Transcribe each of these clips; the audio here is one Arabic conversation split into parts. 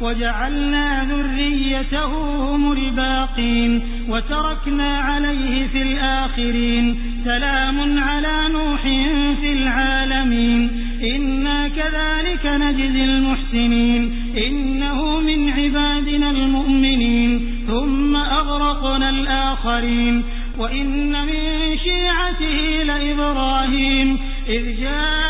وَجَعَلْنَا ذُرِّيَّتَهُ هُمُ الْبَاقِينَ وَتَرَكْنَا عَلَيْهِ فِي الْآخِرِينَ سَلَامٌ عَلَىٰ نُوحٍ فِي الْعَالَمِينَ إِنَّا كَذَٰلِكَ نَجْزِي الْمُحْسِنِينَ إِنَّهُ مِنْ عِبَادِنَا الْمُؤْمِنِينَ ثُمَّ أَغْرَقْنَا الْآخَرِينَ وَإِنَّ مِن شِيعَتِهِ لَإِبْرَاهِيمَ إِذْ جَاءَ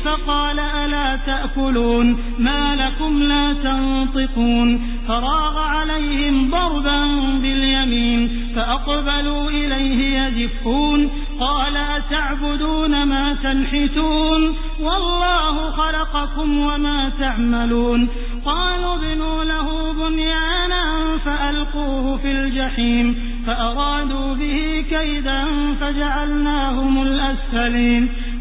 فَقَالَ أَلَا تَأْكُلُونَ مَا لَكُمْ لَا تَنطِقُونَ فَرَاغَ عَلَيْهِمْ ضَرْبًا بِالْيَمِينِ فَأَقْبَلُوا إِلَيْهِ يَزِفُّونَ قَالَ أَتَعْبُدُونَ مَا تَنْحِتُونَ وَاللَّهُ خَلَقَكُمْ وَمَا تَعْمَلُونَ قَالُوا ابْنُوا لَهُ بُنْيَانًا فَأَلْقُوهُ فِي الْجَحِيمِ فَأَرَادُوا بِهِ كَيْدًا فَجَعَلْنَاهُمُ الْأَسْفَلِينَ